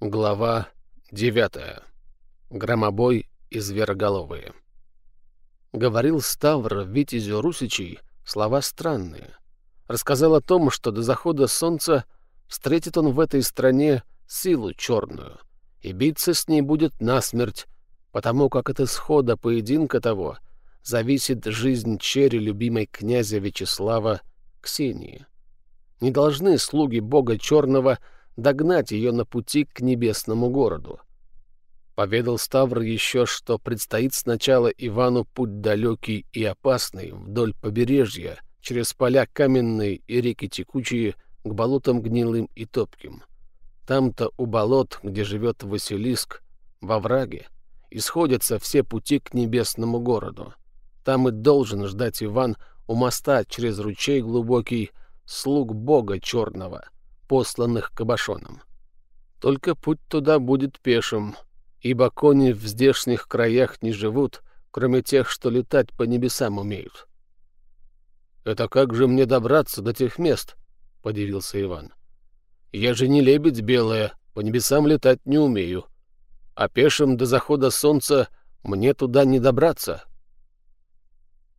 Глава 9. Громобой и звероголовые. Говорил Ставр Витязю Русичей слова странные. Рассказал о том, что до захода солнца встретит он в этой стране силу черную, и биться с ней будет насмерть, потому как от исхода поединка того зависит жизнь черри любимой князя Вячеслава Ксении. Не должны слуги бога черного — догнать ее на пути к небесному городу. Поведал Ставр еще, что предстоит сначала Ивану путь далекий и опасный вдоль побережья, через поля каменные и реки текучие, к болотам гнилым и топким. Там-то у болот, где живет Василиск, во враге, исходятся все пути к небесному городу. Там и должен ждать Иван у моста через ручей глубокий слуг бога черного — посланных кабашоном. Только путь туда будет пешим, ибо кони в здешних краях не живут, кроме тех, что летать по небесам умеют. «Это как же мне добраться до тех мест?» — подивился Иван. «Я же не лебедь белая, по небесам летать не умею, а пешим до захода солнца мне туда не добраться».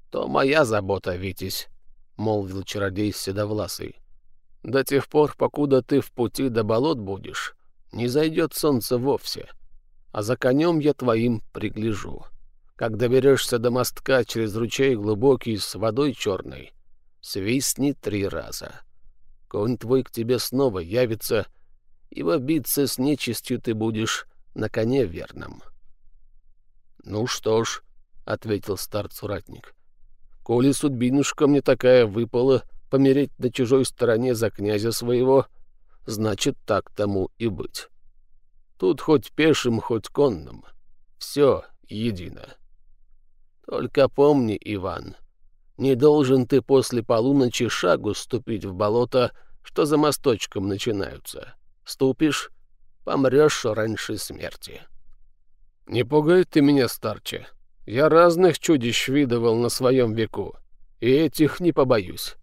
«То моя забота, Витязь», — молвил чародей седовласый. До тех пор, покуда ты в пути до болот будешь, не зайдет солнце вовсе. А за конем я твоим пригляжу. Как доберешься до мостка через ручей глубокий с водой черной, свистни три раза. Конь твой к тебе снова явится, и биться с нечистью ты будешь на коне верном. — Ну что ж, — ответил старцуратник, — коли судьбинушка мне такая выпала, — помереть на чужой стороне за князя своего, значит, так тому и быть. Тут хоть пешим, хоть конным, все едино. Только помни, Иван, не должен ты после полуночи шагу ступить в болото, что за мосточком начинаются. Ступишь — помрешь раньше смерти. Не пугай ты меня, старче. Я разных чудищ видывал на своем веку, и этих не побоюсь.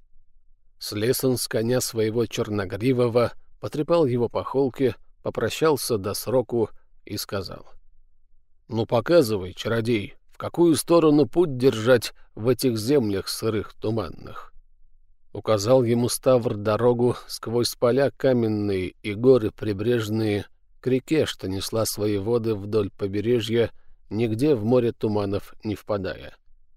Слез он с коня своего черногривого, потрепал его по холке, попрощался до сроку и сказал. — Ну, показывай, чародей, в какую сторону путь держать в этих землях сырых туманных. Указал ему Ставр дорогу сквозь поля каменные и горы прибрежные к реке, что несла свои воды вдоль побережья, нигде в море туманов не впадая.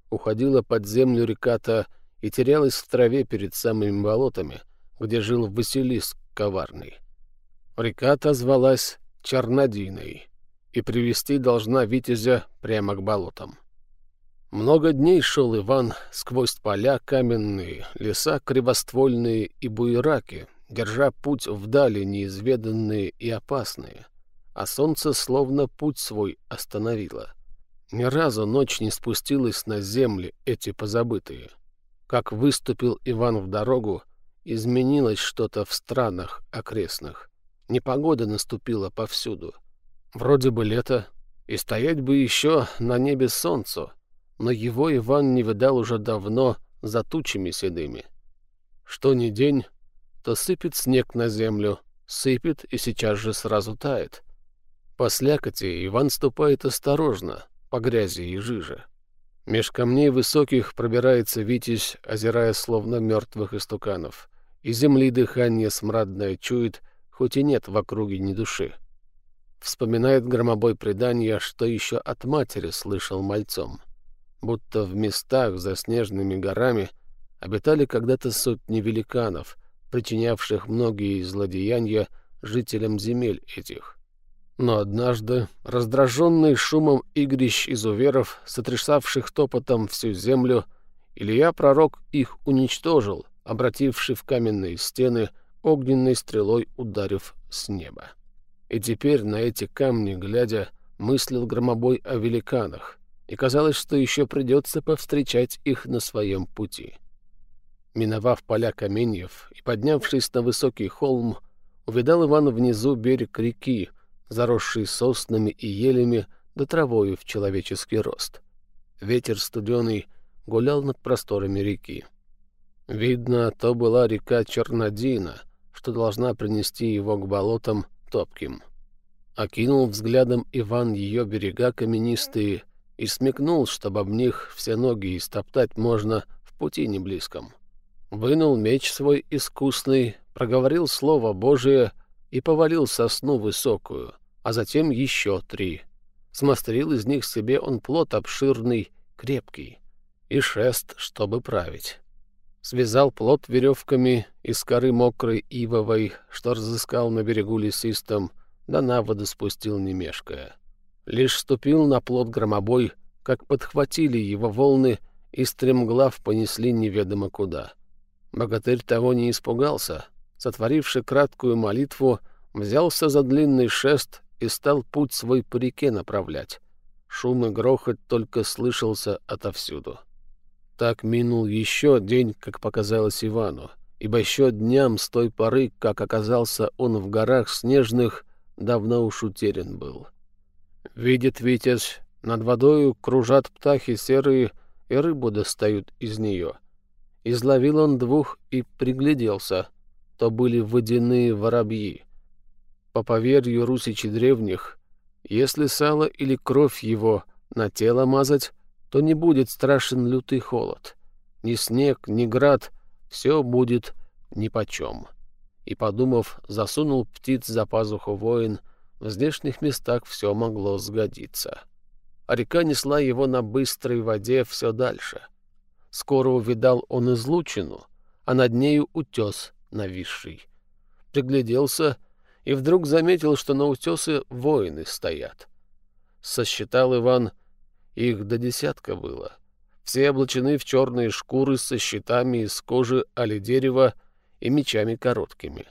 Уходила под землю река-то и терялась в траве перед самыми болотами, где жил Василиск коварный. Река отозвалась Чернодиной и привести должна Витязя прямо к болотам. Много дней шел Иван сквозь поля каменные, леса кривоствольные и буераки, держа путь вдали неизведанные и опасные, а солнце словно путь свой остановило. Ни разу ночь не спустилась на земли эти позабытые. Как выступил Иван в дорогу, изменилось что-то в странах окрестных. Непогода наступила повсюду. Вроде бы лето, и стоять бы еще на небе солнцу, но его Иван не видал уже давно за тучами седыми. Что ни день, то сыпет снег на землю, сыпет и сейчас же сразу тает. По слякоти Иван ступает осторожно, по грязи и жиже. Меж камней высоких пробирается Витязь, озирая словно мертвых истуканов. И земли дыхание смрадное чует, хоть и нет в округе ни души. Вспоминает громобой предания, что еще от матери слышал мальцом. Будто в местах за снежными горами обитали когда-то сотни великанов, причинявших многие злодеяния жителям земель этих. Но однажды, раздраженный шумом игрищ изуверов, сотрясавших топотом всю землю, Илья пророк их уничтожил, обративший в каменные стены, огненной стрелой ударив с неба. И теперь на эти камни, глядя, мыслил громобой о великанах, и казалось, что еще придется повстречать их на своем пути. Миновав поля каменьев и поднявшись на высокий холм, увидал Иван внизу берег реки, заросший соснами и елями да травою в человеческий рост. Ветер студеный гулял над просторами реки. Видно, то была река Чернодина, что должна принести его к болотам топким. Окинул взглядом Иван ее берега каменистые и смекнул, чтобы об них все ноги истоптать можно в пути не близком. Вынул меч свой искусный, проговорил слово Божие и повалил сосну высокую, а затем еще три. Смастерил из них себе он плод обширный, крепкий, и шест, чтобы править. Связал плод веревками из коры мокрой ивовой, что разыскал на берегу лесистом, да на воду спустил не. Лишь ступил на плод громобой, как подхватили его волны и стремглав понесли неведомо куда. Богатырь того не испугался, сотворивший краткую молитву, взялся за длинный шест и стал путь свой по реке направлять. Шум и грохот только слышался отовсюду. Так минул еще день, как показалось Ивану, ибо еще дням с той поры, как оказался он в горах снежных, давно уж утерян был. Видит Витязь, над водою кружат птахи серые, и рыбу достают из нее. Изловил он двух и пригляделся. То были водяные воробьи. По поверью русичей древних, если сало или кровь его на тело мазать, то не будет страшен лютый холод. Ни снег, ни град, все будет нипочем. И, подумав, засунул птиц за пазуху воин, в здешних местах все могло сгодиться. А река несла его на быстрой воде все дальше. Скоро увидал он излучину, а над нею утес нависший. Пригляделся и вдруг заметил, что на утесе воины стоят. Сосчитал Иван — их до десятка было. Все облачены в черные шкуры со щитами из кожи али дерева и мечами короткими.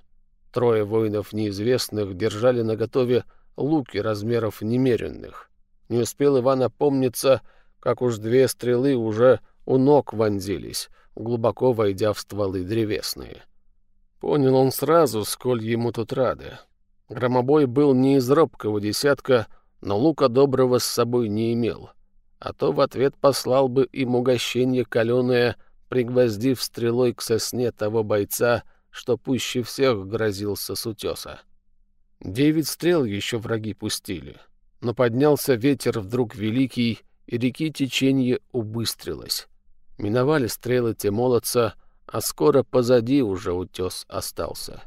Трое воинов неизвестных держали наготове луки размеров немеренных. Не успел Иван опомниться, как уж две стрелы уже у ног вонзились, глубоко войдя в стволы древесные. Понял он сразу, сколь ему тут рады. Громобой был не из робкого десятка, но лука доброго с собой не имел а то в ответ послал бы им угощение каленое, пригвоздив стрелой к сосне того бойца, что пуще всех грозился с утеса. Девять стрел еще враги пустили, но поднялся ветер вдруг великий, и реки течение убыстрилось. Миновали стрелы те молодца, а скоро позади уже утес остался.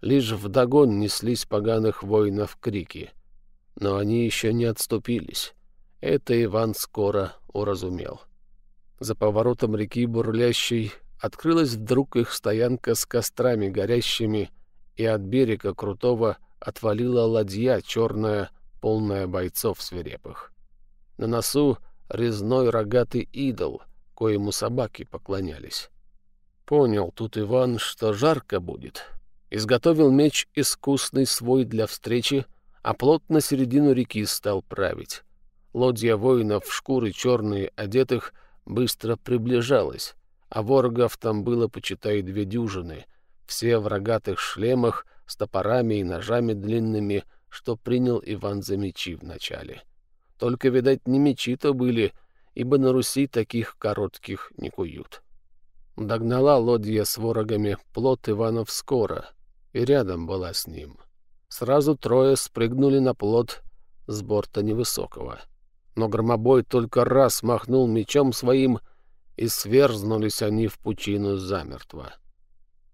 Лишь вдогон неслись поганых воинов крики. Но они еще не отступились. Это Иван скоро уразумел. За поворотом реки бурлящей открылась вдруг их стоянка с кострами горящими, и от берега крутого отвалила ладья черная, полная бойцов свирепых. На носу резной рогатый идол, коему собаки поклонялись. Понял тут Иван, что жарко будет. Изготовил меч искусный свой для встречи, а плот на середину реки стал править. Лодья воинов в шкуры черные одетых быстро приближалась, а ворогов там было, почитай, две дюжины, все в рогатых шлемах с топорами и ножами длинными, что принял Иван за мечи вначале. Только, видать, не мечи-то были, ибо на Руси таких коротких не куют. Догнала лодья с ворогами плот Иванов скоро, и рядом была с ним. Сразу трое спрыгнули на плот с борта невысокого — но громобой только раз махнул мечом своим, и сверзнулись они в пучину замертво.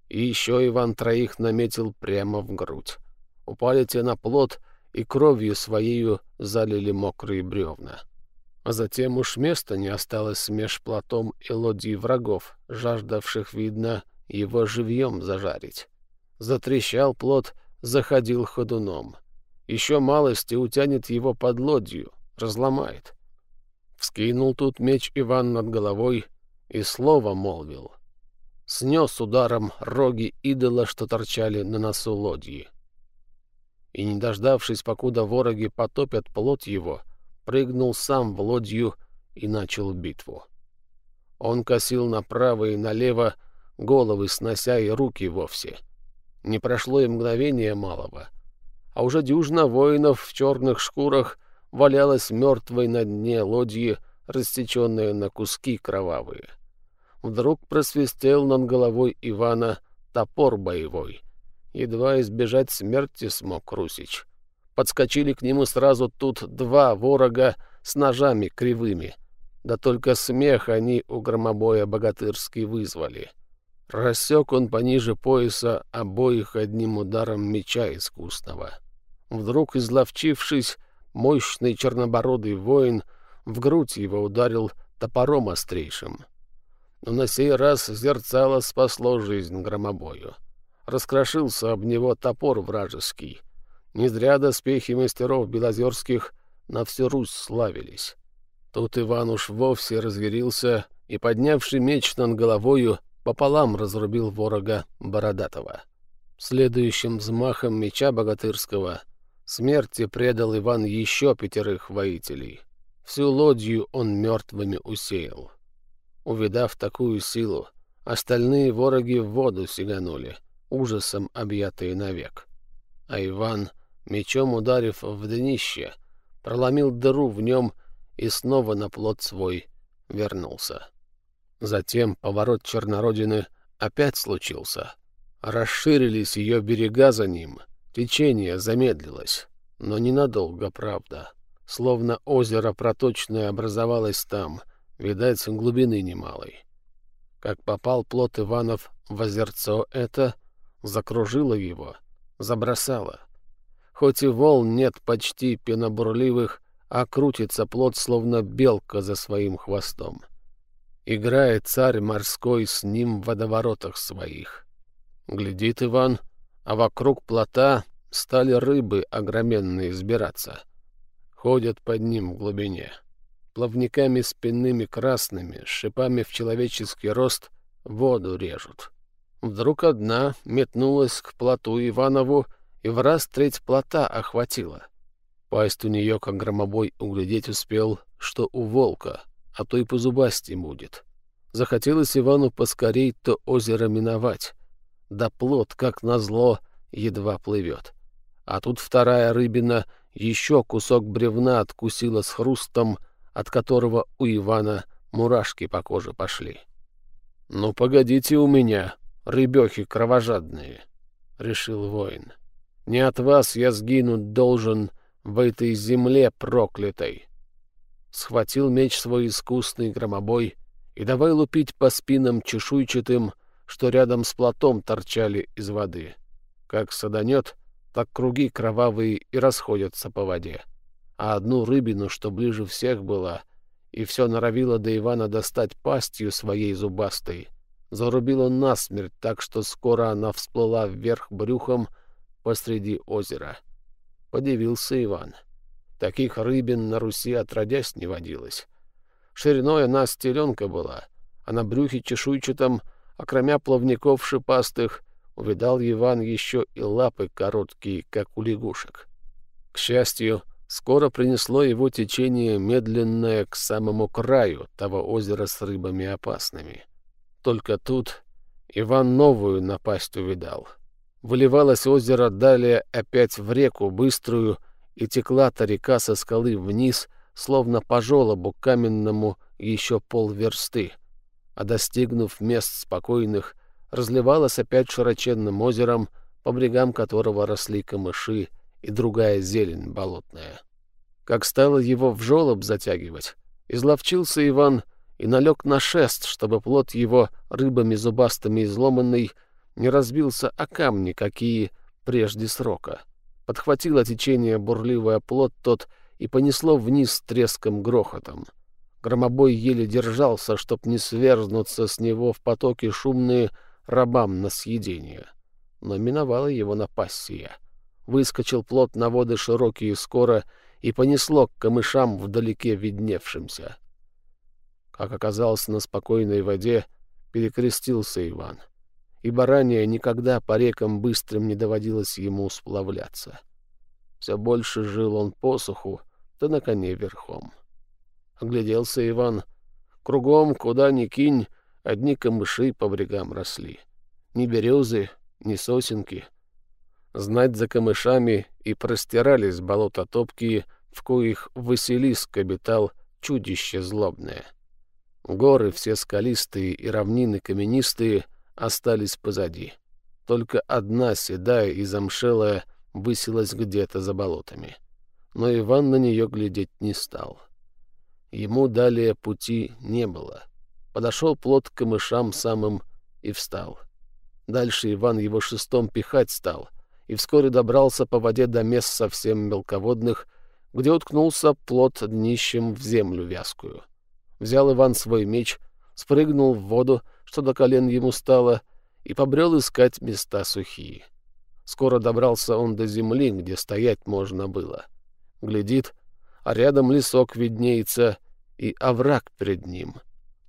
И еще Иван троих наметил прямо в грудь. Упали те на плот и кровью своею залили мокрые бревна. А затем уж места не осталось меж плотом и лодьей врагов, жаждавших, видно, его живьем зажарить. Затрещал плот, заходил ходуном. Еще малости утянет его под лодью, разломает. Вскинул тут меч Иван над головой и слово молвил. Снес ударом роги идола, что торчали на носу лодьи. И, не дождавшись, покуда вороги потопят плот его, прыгнул сам в лодью и начал битву. Он косил направо и налево, головы снося и руки вовсе. Не прошло и мгновения малого, а уже дюжина воинов в черных шкурах — валялась мертвой на дне лодьи, рассеченная на куски кровавые. Вдруг просвистел над головой Ивана топор боевой. Едва избежать смерти смог Русич. Подскочили к нему сразу тут два ворога с ножами кривыми. Да только смех они у громобоя богатырский вызвали. Рассек он пониже пояса обоих одним ударом меча искусного. Вдруг, изловчившись, мощный чернобородый воин в грудь его ударил топором острейшим. Но на сей раз зерцало спасло жизнь громобою. Раскрошился об него топор вражеский. Не зря доспехи мастеров белозерских на всю Русь славились. Тут Иван уж вовсе разверился и, поднявший меч над головою, пополам разрубил ворога Бородатого. Следующим взмахом меча богатырского смерти предал Иван еще пятерых воителей. Всю лодью он мертвыми усеял. Увидав такую силу, остальные вороги в воду сиганули, ужасом объятые навек. А Иван, мечом ударив в днище, проломил дыру в нем и снова на плод свой вернулся. Затем поворот Чернородины опять случился. Расширились ее берега за ним, течение замедлилось, но ненадолго, правда. Словно озеро проточное образовалось там, видать, глубины немалой. Как попал плод Иванов в озерцо это, закружило его, забросало. Хоть и волн нет почти пенобурливых, а крутится плод, словно белка за своим хвостом. — Играет царь морской с ним в водоворотах своих. Глядит Иван, а вокруг плота стали рыбы огроменные сбираться. Ходят под ним в глубине. Плавниками спинными красными, шипами в человеческий рост воду режут. Вдруг одна метнулась к плоту Иванову и в раз треть плота охватила. Пасть у нее, как громобой, углядеть успел, что у волка — а то и по зубасти будет. Захотелось Ивану поскорей то озеро миновать. Да плод, как назло, едва плывет. А тут вторая рыбина еще кусок бревна откусила с хрустом, от которого у Ивана мурашки по коже пошли. — Ну, погодите у меня, рыбехи кровожадные, — решил воин. — Не от вас я сгинуть должен в этой земле проклятой схватил меч свой искусный громобой и давай лупить по спинам чешуйчатым, что рядом с плотом торчали из воды. Как саданет, так круги кровавые и расходятся по воде. А одну рыбину, что ближе всех была, и все норовило до Ивана достать пастью своей зубастой, зарубила насмерть так, что скоро она всплыла вверх брюхом посреди озера. Подивился Иван — Таких рыбин на Руси отродясь не водилось. Шириной она стеленка была, а на брюхе чешуйчатом, окромя плавников шипастых, увидал Иван еще и лапы короткие, как у лягушек. К счастью, скоро принесло его течение медленное к самому краю того озера с рыбами опасными. Только тут Иван новую напасть увидал. Выливалось озеро далее опять в реку быструю, и текла-то река со скалы вниз, словно по желобу каменному еще полверсты, а достигнув мест спокойных, разливалась опять широченным озером, по брегам которого росли камыши и другая зелень болотная. Как стало его в желоб затягивать, изловчился Иван и налег на шест, чтобы плод его рыбами зубастыми изломанный не разбился о камни, какие прежде срока подхватило течение бурливый плод тот и понесло вниз треском грохотом. Громобой еле держался, чтоб не сверзнуться с него в потоки шумные рабам на съедение. Но миновала его напассия. Выскочил плод на воды широкие скоро и понесло к камышам вдалеке видневшимся. Как оказалось на спокойной воде, перекрестился Иван — ибо ранее никогда по рекам быстрым не доводилось ему сплавляться. Все больше жил он по суху, да на коне верхом. Огляделся Иван. Кругом, куда ни кинь, одни камыши по брегам росли. Ни березы, ни сосенки. Знать за камышами и простирались болота топкие, в коих Василиск обитал чудище злобное. Горы все скалистые и равнины каменистые — остались позади. Только одна седая и замшелая высилась где-то за болотами. Но Иван на нее глядеть не стал. Ему далее пути не было. Подошел плот к камышам самым и встал. Дальше Иван его шестом пихать стал, и вскоре добрался по воде до мест совсем мелководных, где уткнулся плот днищем в землю вязкую. Взял Иван свой меч, спрыгнул в воду, что до колен ему стало, и побрел искать места сухие. Скоро добрался он до земли, где стоять можно было. Глядит, а рядом лесок виднеется и овраг перед ним.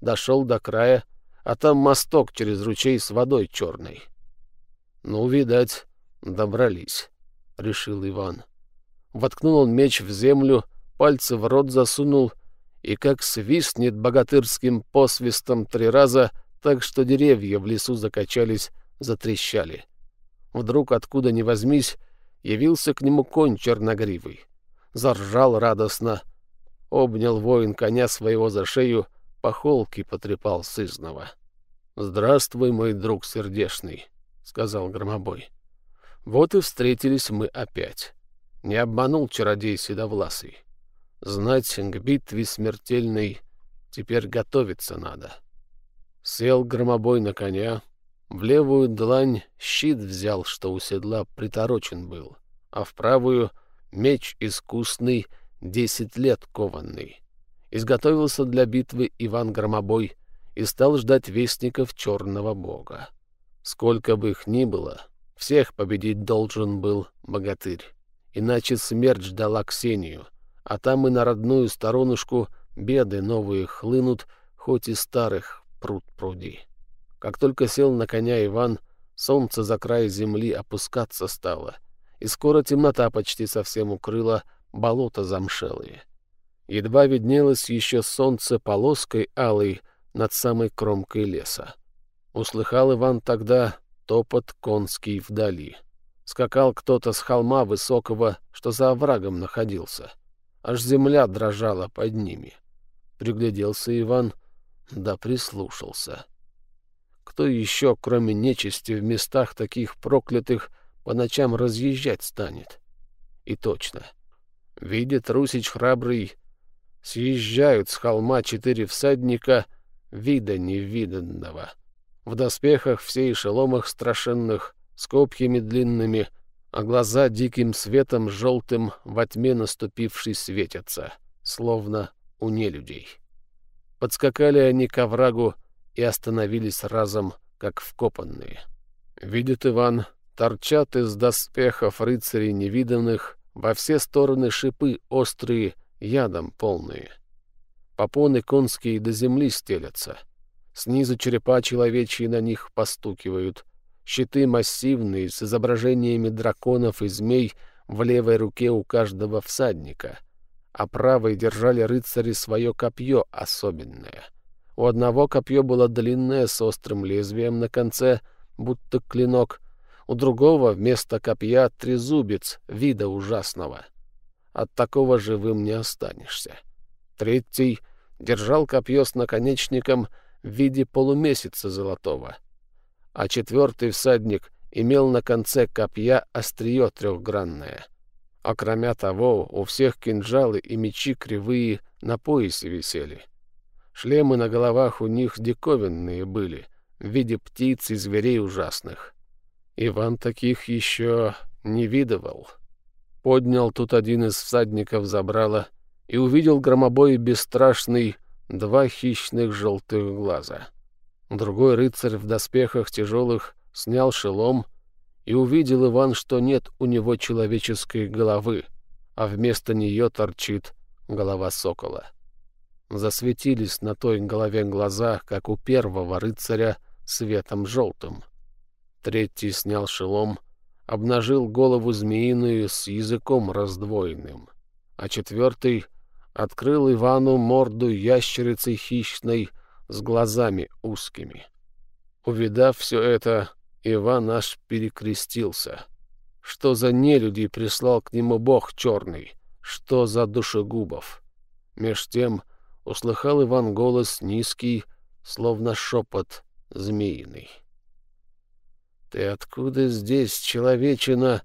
Дошел до края, а там мосток через ручей с водой черной. Ну, видать, добрались, — решил Иван. Воткнул он меч в землю, пальцы в рот засунул, и как свистнет богатырским посвистом три раза, так что деревья в лесу закачались, затрещали. Вдруг, откуда ни возьмись, явился к нему конь черногривый. Заржал радостно, обнял воин коня своего за шею, по холке потрепал сызного. «Здравствуй, мой друг сердешный», — сказал Громобой. «Вот и встретились мы опять. Не обманул чародей Седовласый. Знать к битве смертельной теперь готовиться надо». Сел Громобой на коня, в левую длань щит взял, что у седла приторочен был, а в правую — меч искусный, десять лет кованный. Изготовился для битвы Иван Громобой — и стал ждать вестников черного бога. Сколько бы их ни было, всех победить должен был богатырь. Иначе смерть ждала Ксению, а там и на родную сторонушку беды новые хлынут, хоть и старых пруд пруди. Как только сел на коня Иван, солнце за край земли опускаться стало, и скоро темнота почти совсем укрыла болото замшелые. Едва виднелось еще солнце полоской алой над самой кромкой леса. Услыхал Иван тогда топот конский вдали. Скакал кто-то с холма высокого, что за оврагом находился. Аж земля дрожала под ними. Пригляделся Иван, да прислушался. Кто еще, кроме нечисти, в местах таких проклятых по ночам разъезжать станет? И точно. Видит Русич храбрый, съезжают с холма четыре всадника — вида невиданного. В доспехах все и шеломах страшенных, с копьями длинными, а глаза диким светом желтым во тьме наступившей светятся, словно у нелюдей. Подскакали они к оврагу и остановились разом, как вкопанные. Видит Иван, торчат из доспехов рыцарей невиданных во все стороны шипы острые, ядом полные. Попоны конские до земли стелятся. Снизу черепа человечьи на них постукивают. Щиты массивные, с изображениями драконов и змей в левой руке у каждого всадника. А правой держали рыцари свое копье особенное. У одного копье было длинное, с острым лезвием на конце, будто клинок. У другого вместо копья трезубец вида ужасного. От такого живым не останешься. Третий держал копье с наконечником в виде полумесяца золотого, а четвертый всадник имел на конце копья острие трехгранное. А кроме того, у всех кинжалы и мечи кривые на поясе висели. Шлемы на головах у них диковинные были, в виде птиц и зверей ужасных. Иван таких еще не видывал. Поднял тут один из всадников забрало — и увидел громобой бесстрашный два хищных желтых глаза. Другой рыцарь в доспехах тяжелых снял шелом, и увидел Иван, что нет у него человеческой головы, а вместо нее торчит голова сокола. Засветились на той голове глаза, как у первого рыцаря, светом желтым. Третий снял шелом, обнажил голову змеиную с языком раздвоенным, а четвертый — открыл Ивану морду ящерицы хищной с глазами узкими. Увидав все это, Иван аж перекрестился. Что за нелюдей прислал к нему бог черный? Что за душегубов? Меж тем услыхал Иван голос низкий, словно шепот змеиный. «Ты откуда здесь, человечина,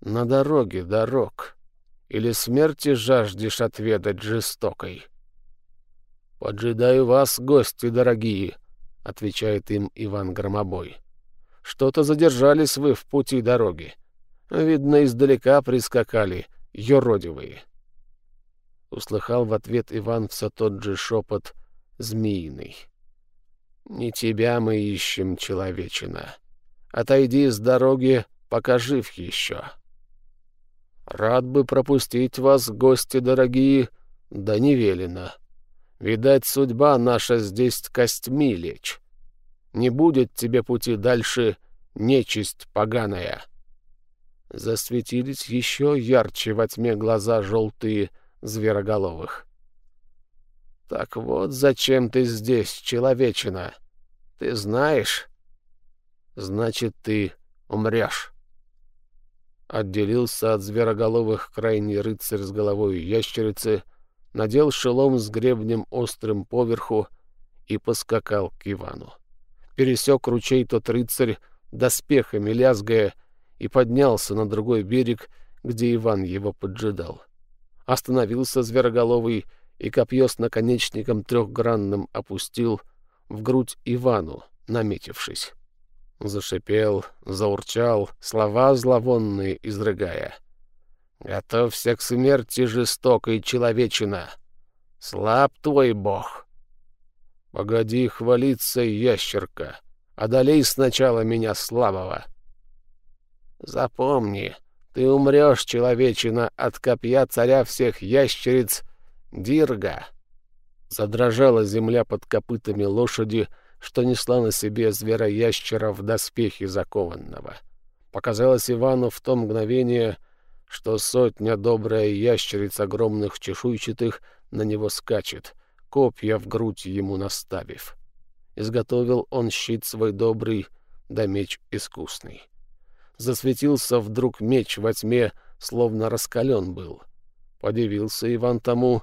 На дороге дорог. Или смерти жаждешь отведать жестокой? «Поджидаю вас, гости дорогие», — отвечает им Иван Громобой. «Что-то задержались вы в пути дороги. Видно, издалека прискакали, юродивые». Услыхал в ответ Иван все тот же шепот змеиный. «Не тебя мы ищем, человечина. Отойди с дороги, пока жив еще». «Рад бы пропустить вас, гости дорогие, да не велено. Видать, судьба наша здесь костьми лечь. Не будет тебе пути дальше, нечисть поганая». Засветились еще ярче во тьме глаза желтые звероголовых. «Так вот зачем ты здесь, человечина? Ты знаешь? Значит, ты умрешь». Отделился от звероголовых крайний рыцарь с головой ящерицы, надел шелом с гребнем острым поверху и поскакал к Ивану. Пересек ручей тот рыцарь, доспехами лязгая, и поднялся на другой берег, где Иван его поджидал. Остановился звероголовый и копье с наконечником трехгранным опустил в грудь Ивану, наметившись. Зашипел, заурчал, слова зловонные изрыгая. «Готовься к смерти жестокой человечина! Слаб твой бог!» «Погоди хвалиться, ящерка! Одолей сначала меня слабого!» «Запомни, ты умрешь, человечина, от копья царя всех ящериц Дирга!» Задрожала земля под копытами лошади, что несла на себе звероящера в доспехе закованного. Показалось Ивану в то мгновение, что сотня добрая ящериц огромных чешуйчатых на него скачет, копья в грудь ему наставив. Изготовил он щит свой добрый, да меч искусный. Засветился вдруг меч во тьме, словно раскален был. Подивился Иван тому,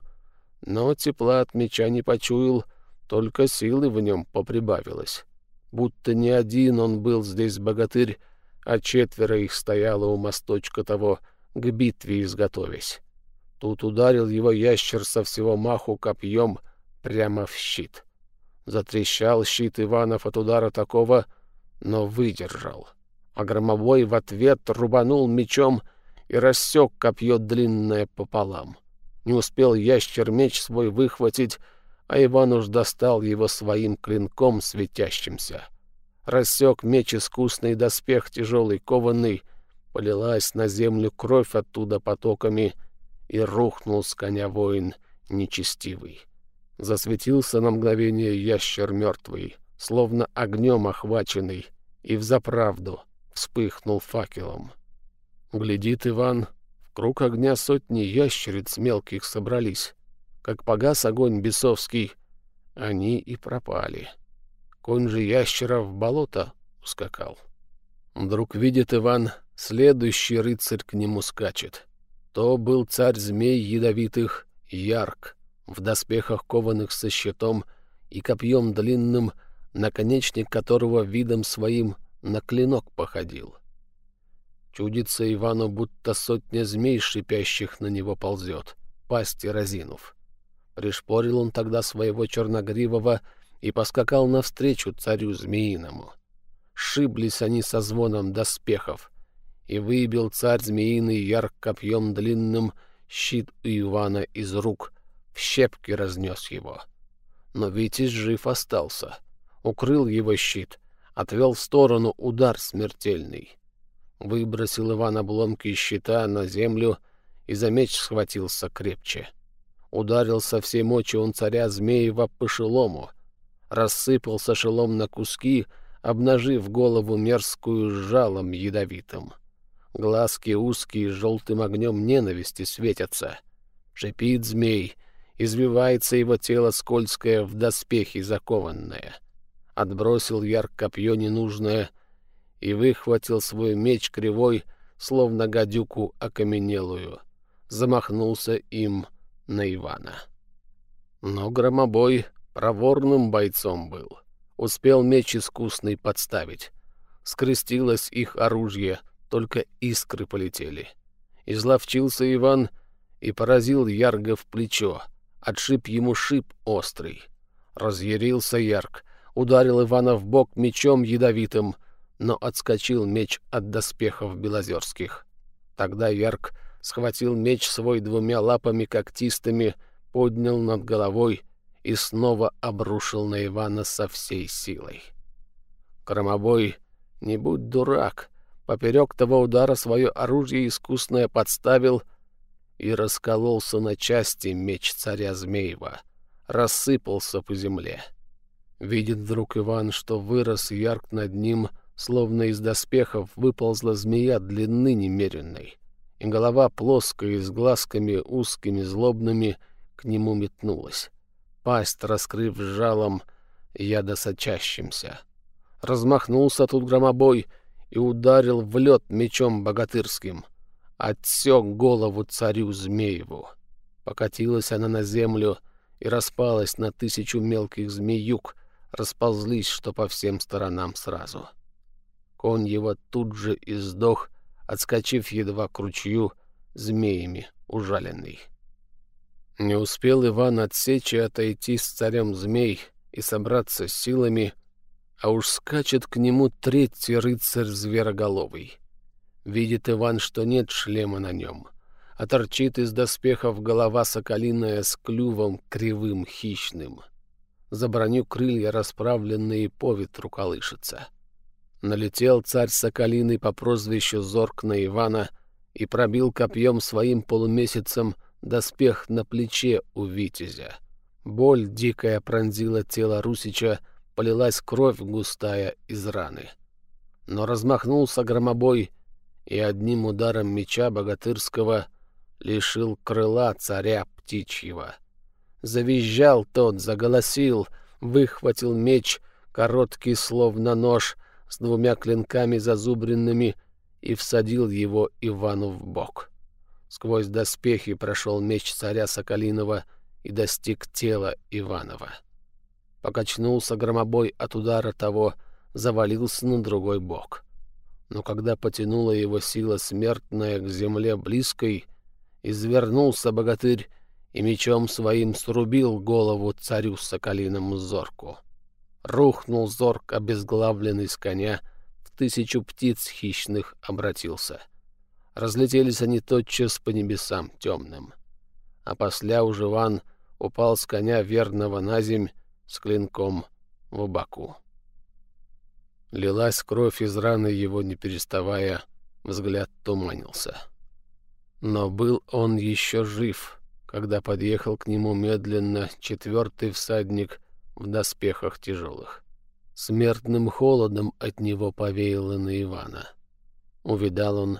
но тепла от меча не почуял, только силы в нем поприбавилось. Будто не один он был здесь богатырь, а четверо их стояло у мосточка того, к битве изготовясь. Тут ударил его ящер со всего маху копьем прямо в щит. Затрещал щит Иванов от удара такого, но выдержал. А громовой в ответ рубанул мечом и рассек копье длинное пополам. Не успел ящер меч свой выхватить, а Иван уж достал его своим клинком светящимся. Рассек меч искусный доспех тяжелый кованный, полилась на землю кровь оттуда потоками, и рухнул с коня воин нечестивый. Засветился на мгновение ящер мертвый, словно огнем охваченный, и взаправду вспыхнул факелом. Глядит Иван, в круг огня сотни ящериц мелких собрались. Как погас огонь бесовский, они и пропали. Конь же ящера в болото ускакал. Вдруг видит Иван, следующий рыцарь к нему скачет. То был царь змей ядовитых Ярк, в доспехах кованых со щитом и копьем длинным, наконечник которого видом своим на клинок походил. Чудится Ивану, будто сотня змей, шипящих на него, ползет, пасти разинув. Пришпорил он тогда своего черногривого и поскакал навстречу царю змеиному. Шиблись они со звоном доспехов, и выбил царь змеиный ярк копьем длинным щит у Ивана из рук, в щепки разнес его. Но Витязь жив остался, укрыл его щит, отвел в сторону удар смертельный. Выбросил Иван обломки щита на землю и за меч схватился крепче. Ударил со всей мочи он царя Змеева по шелому. Рассыпался шелом на куски, обнажив голову мерзкую жалом ядовитым. Глазки узкие, желтым огнем ненависти светятся. Шипит змей, извивается его тело скользкое в доспехи закованное. Отбросил ярк копье ненужное и выхватил свой меч кривой, словно гадюку окаменелую. Замахнулся им на Ивана. Но громобой проворным бойцом был. Успел меч искусный подставить. Скрестилось их оружие, только искры полетели. Изловчился Иван и поразил Ярга в плечо, отшиб ему шип острый. Разъярился Ярк, ударил Ивана в бок мечом ядовитым, но отскочил меч от доспехов белозерских. Тогда Ярк схватил меч свой двумя лапами когтистыми, поднял над головой и снова обрушил на Ивана со всей силой. Кромобой, не будь дурак, поперек того удара свое оружие искусное подставил и раскололся на части меч царя Змеева, рассыпался по земле. Видит вдруг Иван, что вырос ярк над ним, словно из доспехов выползла змея длины немеренной, и голова плоская, с глазками узкими, злобными, к нему метнулась. Пасть, раскрыв жалом, ядосочащимся. Размахнулся тут громобой и ударил в лед мечом богатырским. Отсек голову царю Змееву. Покатилась она на землю и распалась на тысячу мелких змеюк, расползлись, что по всем сторонам сразу. Конь его тут же и сдох, отскочив едва к ручью, змеями ужаленный. Не успел Иван отсечь и отойти с царем змей и собраться с силами, а уж скачет к нему третий рыцарь звероголовый. Видит Иван, что нет шлема на нем, а торчит из доспехов голова соколиная с клювом кривым хищным. За броню крылья расправленные по ветру колышется. Налетел царь соколиный по прозвищу Зорк на Ивана и пробил копьем своим полумесяцем доспех на плече у витязя. Боль дикая пронзила тело Русича, полилась кровь густая из раны. Но размахнулся громобой и одним ударом меча богатырского лишил крыла царя птичьего. Завизжал тот, заголосил, выхватил меч, короткий словно нож, с двумя клинками зазубренными, и всадил его Ивану в бок. Сквозь доспехи прошел меч царя Соколинова и достиг тела Иванова. Покачнулся громобой от удара того, завалился на другой бок. Но когда потянула его сила смертная к земле близкой, извернулся богатырь и мечом своим срубил голову царю Соколиному Зорку. Рухнул Зорк, обезглавленный с коня, в тысячу птиц хищных обратился. Разлетелись они тотчас по небесам темным. А после уже Ван упал с коня верного на земь с клинком в боку. Лилась кровь из раны его, не переставая, взгляд туманился. Но был он еще жив, когда подъехал к нему медленно четвертый всадник в доспехах тяжелых. Смертным холодом от него повеяло на Ивана. Увидал он,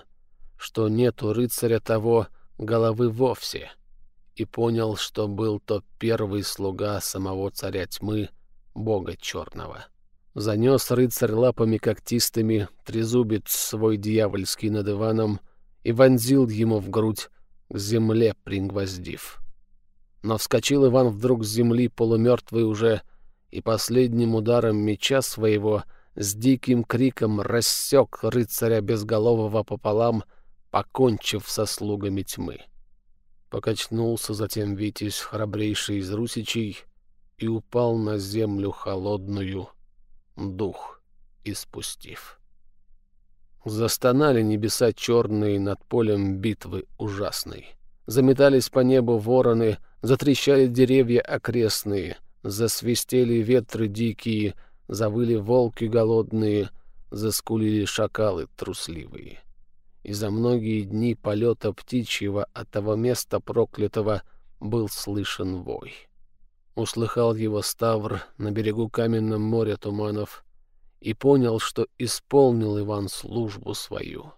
что нет у рыцаря того головы вовсе — и понял, что был то первый слуга самого царя тьмы, бога черного. Занес рыцарь лапами когтистыми трезубец свой дьявольский над Иваном и вонзил ему в грудь, к земле пригвоздив. Но вскочил Иван вдруг с земли полумертвый уже, и последним ударом меча своего с диким криком рассек рыцаря безголового пополам, покончив со слугами тьмы. Покачнулся затем Витязь, храбрейший из русичей, и упал на землю холодную, дух испустив. Застонали небеса черные над полем битвы ужасной. Заметались по небу вороны, затрещали деревья окрестные, засвистели ветры дикие, завыли волки голодные, заскулили шакалы трусливые и за многие дни полета птичьего от того места проклятого был слышен вой. Услыхал его Ставр на берегу каменном моря туманов и понял, что исполнил Иван службу свою.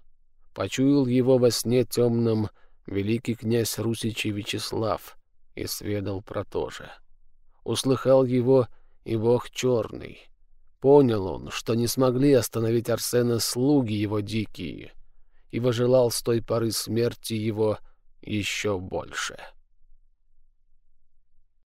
Почуял его во сне темном великий князь Русичи Вячеслав и сведал про то же. Услыхал его и бог черный. Понял он, что не смогли остановить Арсена слуги его дикие — и вожелал с той поры смерти его еще больше.